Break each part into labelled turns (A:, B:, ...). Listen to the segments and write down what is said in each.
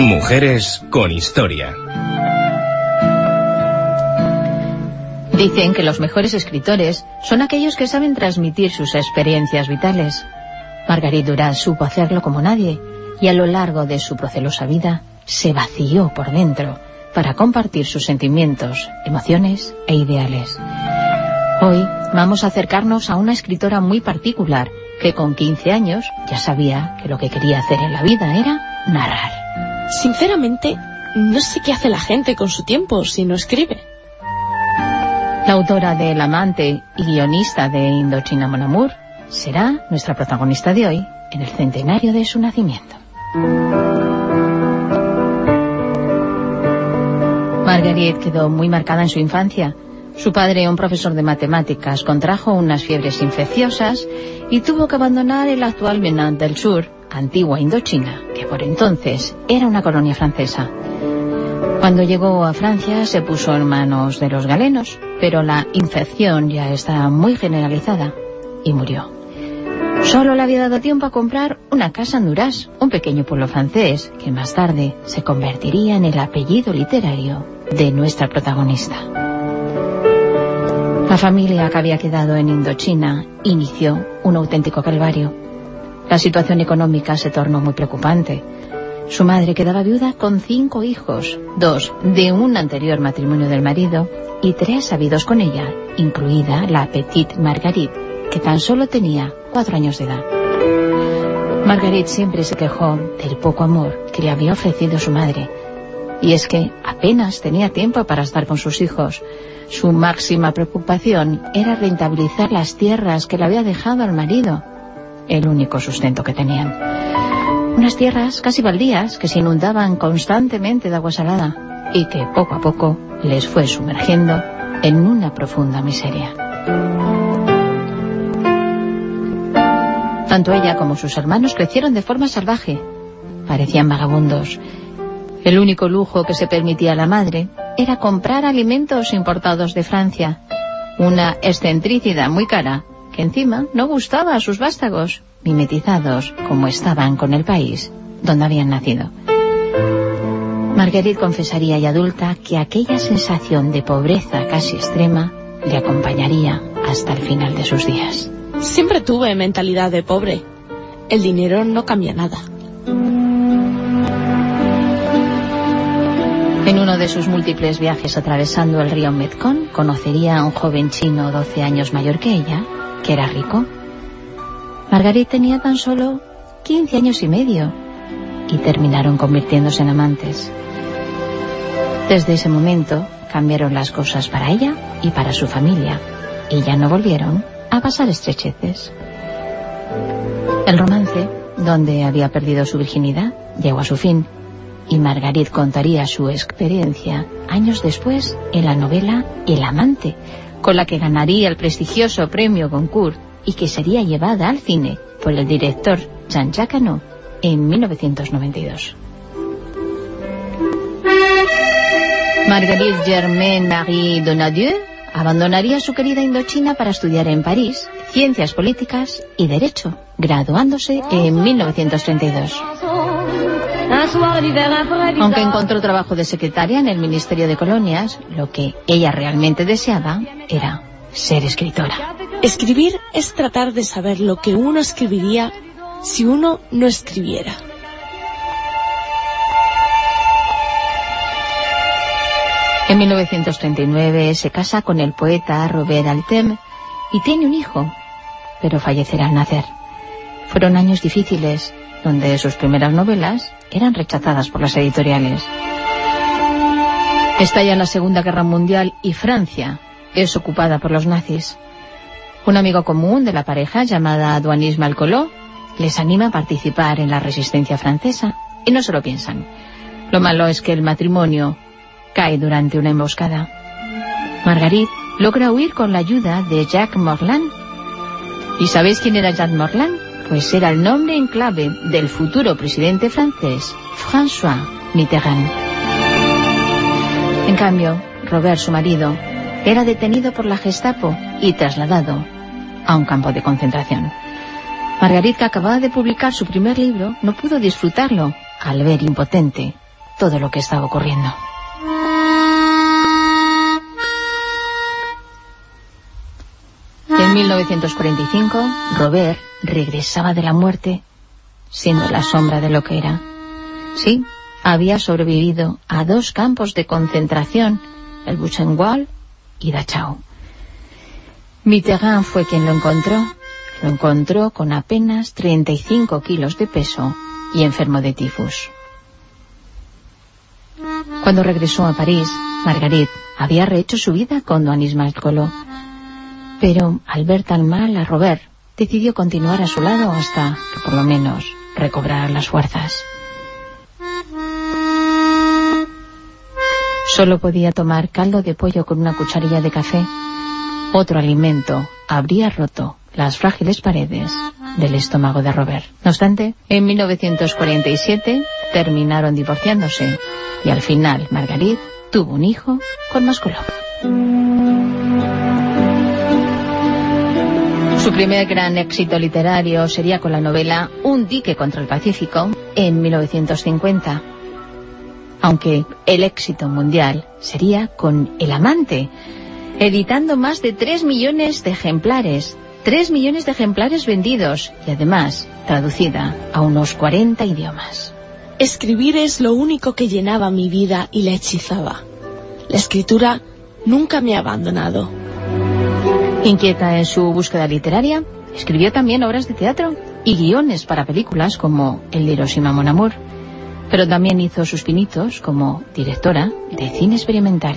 A: Mujeres con historia.
B: Dicen que los mejores escritores son aquellos que saben transmitir sus experiencias vitales. Marguerite Duras supo hacerlo como nadie y a lo largo de su procelosa vida se vació por dentro para compartir sus sentimientos, emociones e ideales. Hoy vamos a acercarnos a una escritora muy particular que con 15 años ya sabía que lo que quería hacer en la vida era narrar.
C: Sinceramente, no sé qué hace la gente con su tiempo si no escribe.
B: La autora de El amante y guionista de Indochina Mon Amour será nuestra protagonista de hoy en el centenario de su nacimiento. Marguerite quedó muy marcada en su infancia. Su padre, un profesor de matemáticas, contrajo unas fiebres infecciosas y tuvo que abandonar el actual Vietnam del Sur, antigua Indochina, que por entonces era una colonia francesa. Cuando llegó a Francia se puso en manos de los galenos, pero la infección ya estaba muy generalizada y murió. Solo le había dado tiempo a comprar una casa en Duras, un pequeño pueblo francés, que más tarde se convertiría en el apellido literario de nuestra protagonista. La familia que había quedado en Indochina inició un auténtico calvario. La situación económica se tornó muy preocupante. Su madre quedaba viuda con cinco hijos, dos de un anterior matrimonio del marido y tres habidos con ella, incluida la Petite Marguerite, que tan solo tenía cuatro años de edad. Marguerite siempre se quejó del poco amor que le había ofrecido su madre, y es que apenas tenía tiempo para estar con sus hijos. Su máxima preocupación era rentabilizar las tierras que le había dejado al marido, el único sustento que tenían. Unas tierras casi baldías que se inundaban constantemente de agua salada y que poco a poco les fue sumergiendo en una profunda miseria. Tanto ella como sus hermanos crecieron de forma salvaje. Parecían vagabundos. El único lujo que se permitía la madre era comprar alimentos importados de Francia. Una excentricidad muy cara que encima no gustaba a sus vástagos, mimetizados como estaban con el país donde habían nacido. Marguerite confesaría y adulta que aquella sensación de pobreza casi extrema le acompañaría hasta el final de sus días.
C: Siempre tuve mentalidad de pobre. El dinero no cambia nada.
B: En uno de sus múltiples viajes atravesando el río Mekong, conocería a un joven chino 12 años mayor que ella, que era rico. Marguerite tenía tan solo 15 años y medio y terminaron convirtiéndose en amantes. Desde ese momento cambiaron las cosas para ella y para su familia y ya no volvieron a pasar estrecheces. El romance, donde había perdido su virginidad, llegó a su fin y Marguerite contaría su experiencia años después en la novela El amante, con la que ganaría el prestigioso premio Goncourt y que sería llevada al cine por el director Jean-Jacques Hano en 1992. Marguerite Germaine Marie Donadieu abandonaría su querida Indochina para estudiar en París Ciencias Políticas y Derecho, graduándose en 1932. Aunque encontró trabajo de secretaria en el Ministerio de Colonias, lo que ella realmente deseaba era ser escritora.
C: Escribir es tratar de saber lo que uno escribiría si uno no escribiera.
B: En 1939 se casa con el poeta Robert Altem y tiene un hijo, pero fallecerá al nacer. Fueron años difíciles, donde sus primeras novelas eran rechazadas por las editoriales. Estalla la Segunda Guerra Mundial y Francia es ocupada por los nazis. Un amigo común de la pareja, llamada Duanis Malcoló, les anima a participar en la resistencia francesa y no se lo piensan. Lo malo es que el matrimonio cae durante una emboscada. Marguerite logra huir con la ayuda de Jacques Morland. ¿Y sabéis quién era Jacques Morland? Pues era el nombre en clave del futuro presidente francés, François Mitterrand. En cambio, Robert, su marido, era detenido por la Gestapo y trasladado a un campo de concentración. Margarita, que acababa de publicar su primer libro, no pudo disfrutarlo al ver impotente todo lo que estaba ocurriendo. En 1945, Robert regresaba de la muerte siendo la sombra de lo que era. Sí, había sobrevivido a dos campos de concentración, el Buchenwald y Dachau. Mitterrand fue quien lo encontró. Lo encontró con apenas 35 kilos de peso y enfermo de tifus. Cuando regresó a París, Marguerite había rehecho su vida con Doanis Malcolo. Pero al ver tan mal a Robert, decidió continuar a su lado hasta que por lo menos recobrara las fuerzas. Solo podía tomar caldo de pollo con una cucharilla de café. Otro alimento habría roto las frágiles paredes del estómago de Robert. No obstante, en 1947 terminaron divorciándose y al final Marguerite tuvo un hijo con Mascolov. Su primer gran éxito literario sería con la novela Un dique contra el Pacífico en 1950. Aunque el éxito mundial sería con El amante, editando más de 3 millones de ejemplares, 3 millones de ejemplares vendidos y además traducida a unos 40 idiomas.
C: Escribir es lo único que llenaba mi vida y la hechizaba. La escritura nunca me ha abandonado.
B: Inquieta en su búsqueda literaria, escribió también obras de teatro y guiones para películas como El de Hiroshima Mon Amour, pero también hizo sus pinitos como directora de cine experimental.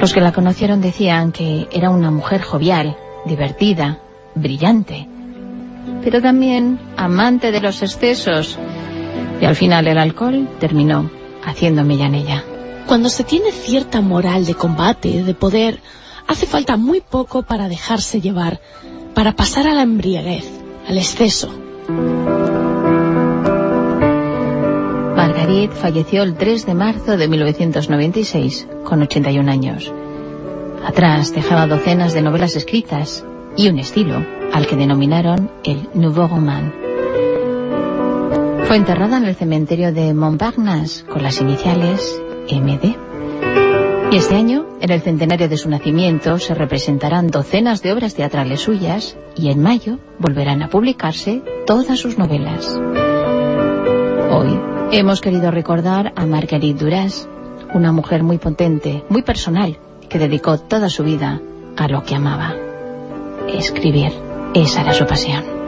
B: Los que la conocieron decían que era una mujer jovial, divertida, brillante, pero también amante de los excesos, y al final el alcohol terminó haciéndome ya en ella.
C: Cuando se tiene cierta moral de combate, de poder, hace falta muy poco para dejarse llevar, para pasar a la embriaguez, al exceso.
B: Marguerite falleció el 3 de marzo de 1996, con 81 años. Atrás dejaba docenas de novelas escritas y un estilo al que denominaron el Nouveau Roman. Fue enterrada en el cementerio de Montparnasse con las iniciales MD. Y este año, en el centenario de su nacimiento, se representarán docenas de obras teatrales suyas y en mayo volverán a publicarse todas sus novelas. Hoy hemos querido recordar a Marguerite Duras, una mujer muy potente, muy personal, que dedicó toda su vida a lo que amaba. Escribir. Esa era su pasión.